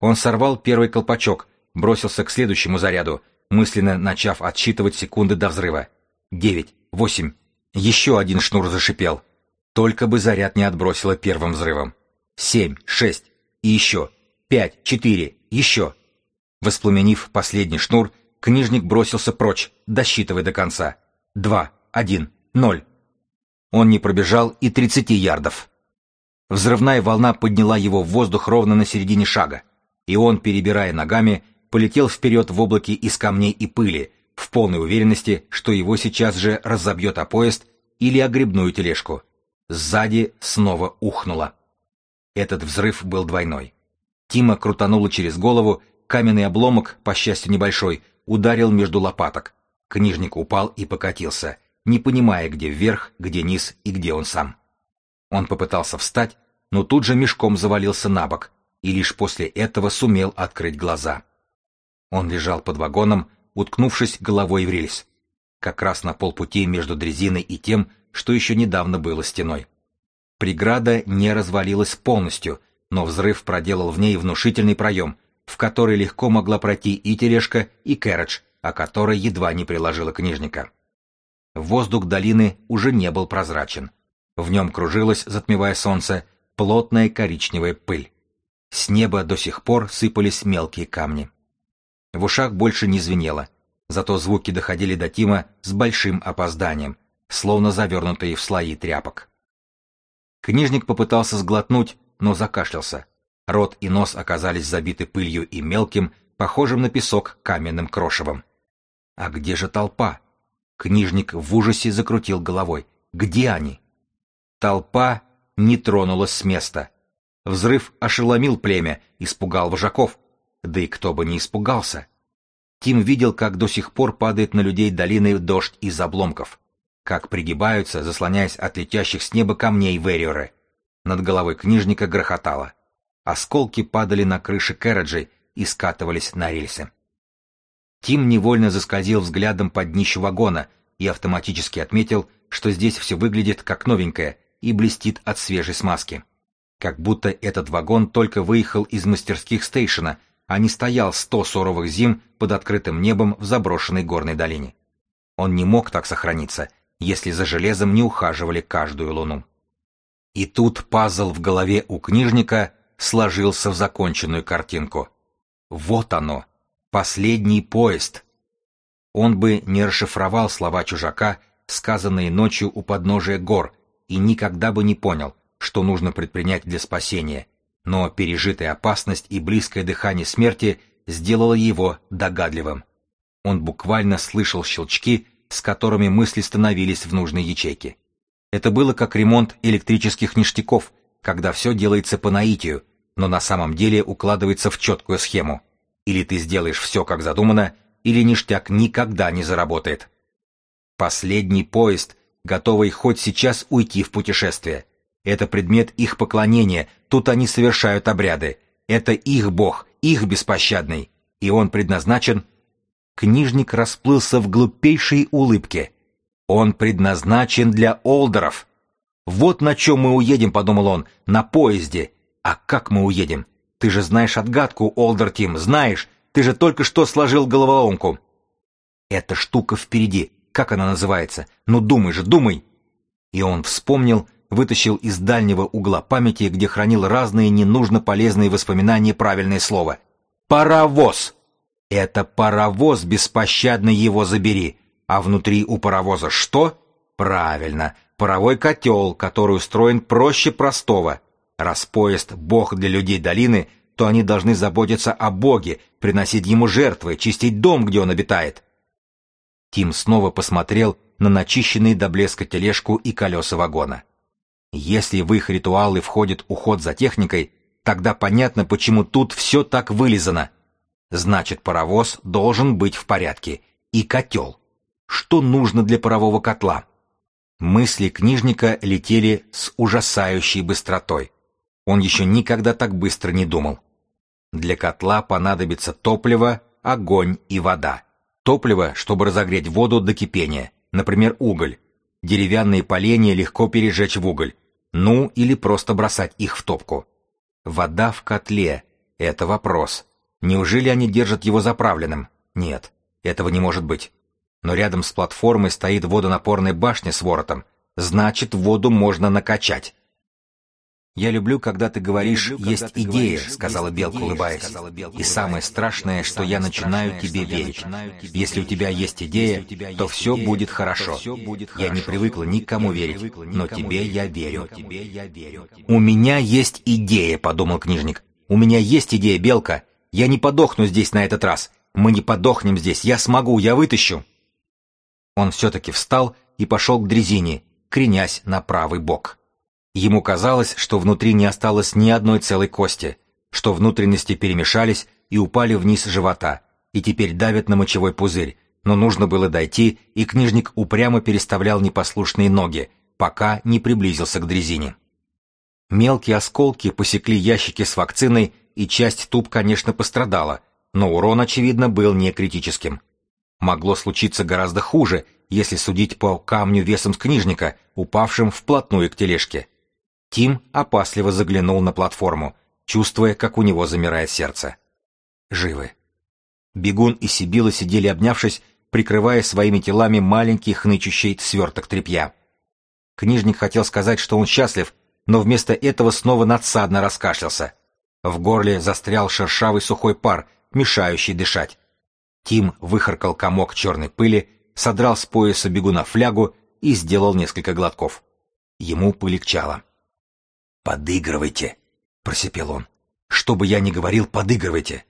Он сорвал первый колпачок, бросился к следующему заряду, мысленно начав отсчитывать секунды до взрыва. Девять, восемь. Еще один шнур зашипел. Только бы заряд не отбросило первым взрывом. Семь, шесть. И еще. Пять, четыре. Еще. Воспламенив последний шнур, книжник бросился прочь, досчитывая до конца. Два, один, ноль. Он не пробежал и тридцати ярдов. Взрывная волна подняла его в воздух ровно на середине шага, и он, перебирая ногами, полетел вперед в облаке из камней и пыли, в полной уверенности, что его сейчас же разобьет о поезд или о грибную тележку. Сзади снова ухнуло. Этот взрыв был двойной. Тима крутанула через голову, каменный обломок, по счастью небольшой, ударил между лопаток. Книжник упал и покатился, не понимая, где вверх, где низ и где он сам. Он попытался встать, но тут же мешком завалился на бок, и лишь после этого сумел открыть глаза. Он лежал под вагоном, уткнувшись головой в рельс, как раз на полпути между дрезиной и тем, что еще недавно было стеной. Преграда не развалилась полностью, но взрыв проделал в ней внушительный проем, в который легко могла пройти и тележка, и кэрридж, о которой едва не приложила книжника. Воздух долины уже не был прозрачен. В нем кружилась, затмевая солнце, плотная коричневая пыль. С неба до сих пор сыпались мелкие камни. В ушах больше не звенело, зато звуки доходили до Тима с большим опозданием, словно завернутые в слои тряпок. Книжник попытался сглотнуть, но закашлялся. Рот и нос оказались забиты пылью и мелким, похожим на песок каменным крошевом. А где же толпа? Книжник в ужасе закрутил головой. Где они? Толпа не тронулась с места. Взрыв ошеломил племя, испугал вожаков. Да и кто бы не испугался. Тим видел, как до сих пор падает на людей долины дождь из обломков. Как пригибаются, заслоняясь от летящих с неба камней вериоры. Над головой книжника грохотало. Осколки падали на крыши кэрриджей и скатывались на рельсы. Тим невольно заскользил взглядом под днище вагона и автоматически отметил, что здесь все выглядит как новенькое, и блестит от свежей смазки. Как будто этот вагон только выехал из мастерских стейшена, а не стоял сто суровых зим под открытым небом в заброшенной горной долине. Он не мог так сохраниться, если за железом не ухаживали каждую луну. И тут пазл в голове у книжника сложился в законченную картинку. Вот оно, последний поезд. Он бы не расшифровал слова чужака, сказанные ночью у подножия гор, и никогда бы не понял, что нужно предпринять для спасения, но пережитая опасность и близкое дыхание смерти сделало его догадливым. Он буквально слышал щелчки, с которыми мысли становились в нужной ячейке. Это было как ремонт электрических ништяков, когда все делается по наитию, но на самом деле укладывается в четкую схему. Или ты сделаешь все как задумано, или ништяк никогда не заработает. Последний поезд готовый хоть сейчас уйти в путешествие. Это предмет их поклонения, тут они совершают обряды. Это их бог, их беспощадный. И он предназначен... Книжник расплылся в глупейшей улыбке. Он предназначен для олдеров. Вот на чем мы уедем, подумал он, на поезде. А как мы уедем? Ты же знаешь отгадку, Олдер Тим, знаешь. Ты же только что сложил головоломку. Эта штука впереди. Как она называется? Ну думай же, думай!» И он вспомнил, вытащил из дальнего угла памяти, где хранил разные ненужно полезные воспоминания правильное слово. «Паровоз!» «Это паровоз, беспощадно его забери!» А внутри у паровоза что? Правильно, паровой котел, который устроен проще простого. Раз поезд — бог для людей долины, то они должны заботиться о боге, приносить ему жертвы, чистить дом, где он обитает. Тим снова посмотрел на начищенные до блеска тележку и колеса вагона. Если в их ритуалы входит уход за техникой, тогда понятно, почему тут все так вылизано. Значит, паровоз должен быть в порядке. И котел. Что нужно для парового котла? Мысли книжника летели с ужасающей быстротой. Он еще никогда так быстро не думал. Для котла понадобится топливо, огонь и вода. Топливо, чтобы разогреть воду до кипения, например, уголь. Деревянные поленья легко пережечь в уголь. Ну, или просто бросать их в топку. Вода в котле — это вопрос. Неужели они держат его заправленным? Нет, этого не может быть. Но рядом с платформой стоит водонапорная башня с воротом. Значит, воду можно накачать. «Я люблю, когда ты говоришь, люблю, есть идея», говоришь, — сказала Белка, идея, улыбаясь. Сказала Белка, «И самое страшное, что я начинаю тебе верить. Если у тебя есть идея, то все будет хорошо. Я не привыкла никому верить, но тебе я верю». «У меня есть идея», — подумал книжник. «У меня есть идея, Белка. Я не подохну здесь на этот раз. Мы не подохнем здесь. Я смогу, я вытащу». Он все-таки встал и пошел к дрезине, кренясь на правый бок. Ему казалось, что внутри не осталось ни одной целой кости, что внутренности перемешались и упали вниз живота, и теперь давят на мочевой пузырь, но нужно было дойти, и книжник упрямо переставлял непослушные ноги, пока не приблизился к дрезине. Мелкие осколки посекли ящики с вакциной, и часть туб, конечно, пострадала, но урон, очевидно, был не критическим. Могло случиться гораздо хуже, если судить по камню весом с книжника, упавшим вплотную к тележке. Тим опасливо заглянул на платформу, чувствуя, как у него замирает сердце. Живы. Бегун и Сибила сидели обнявшись, прикрывая своими телами маленький хнычущий сверток тряпья. Книжник хотел сказать, что он счастлив, но вместо этого снова надсадно раскашлялся. В горле застрял шершавый сухой пар, мешающий дышать. Тим выхаркал комок черной пыли, содрал с пояса бегуна флягу и сделал несколько глотков. Ему полегчало. «Подыгрывайте!» — просипел он. «Что бы я ни говорил, подыгрывайте!»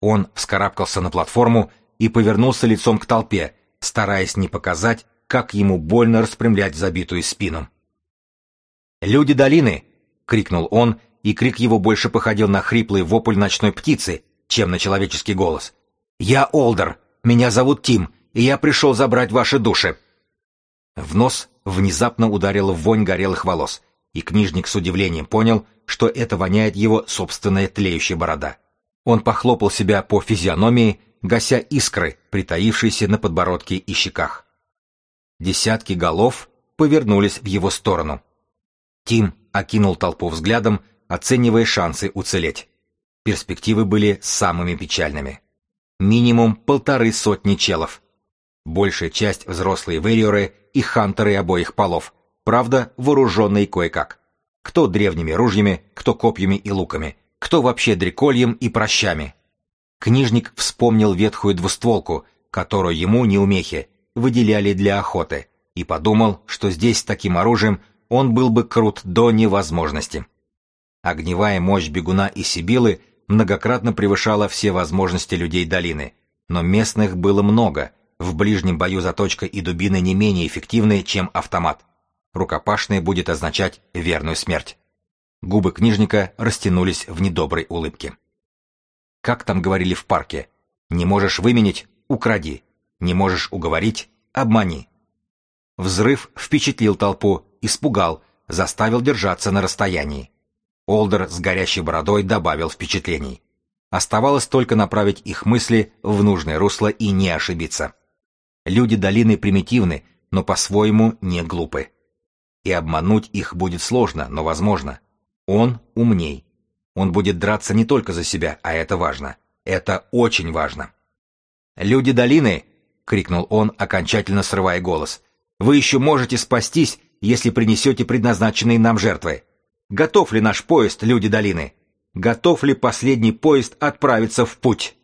Он вскарабкался на платформу и повернулся лицом к толпе, стараясь не показать, как ему больно распрямлять забитую спину. «Люди долины!» — крикнул он, и крик его больше походил на хриплый вопль ночной птицы, чем на человеческий голос. «Я Олдер, меня зовут Тим, и я пришел забрать ваши души!» В нос внезапно ударила вонь горелых волос и книжник с удивлением понял, что это воняет его собственная тлеющая борода. Он похлопал себя по физиономии, гася искры, притаившиеся на подбородке и щеках. Десятки голов повернулись в его сторону. Тим окинул толпу взглядом, оценивая шансы уцелеть. Перспективы были самыми печальными. Минимум полторы сотни челов. Большая часть взрослые вэриоры и хантеры обоих полов, правда, вооруженные кое-как. Кто древними ружьями, кто копьями и луками, кто вообще дрекольем и прощами. Книжник вспомнил ветхую двустволку, которую ему, неумехи, выделяли для охоты, и подумал, что здесь таким оружием он был бы крут до невозможности. Огневая мощь бегуна и Сибилы многократно превышала все возможности людей долины, но местных было много, в ближнем бою заточка и дубины не менее эффективны, чем автомат рукопашное будет означать верную смерть. Губы книжника растянулись в недоброй улыбке. Как там говорили в парке? Не можешь выменить — укради. Не можешь уговорить — обмани. Взрыв впечатлил толпу, испугал, заставил держаться на расстоянии. Олдер с горящей бородой добавил впечатлений. Оставалось только направить их мысли в нужное русло и не ошибиться. Люди долины примитивны, но по-своему не глупы и обмануть их будет сложно, но возможно. Он умней. Он будет драться не только за себя, а это важно. Это очень важно. «Люди долины!» — крикнул он, окончательно срывая голос. «Вы еще можете спастись, если принесете предназначенные нам жертвы. Готов ли наш поезд, люди долины? Готов ли последний поезд отправиться в путь?»